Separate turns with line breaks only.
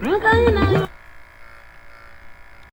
Nunca hay nadie.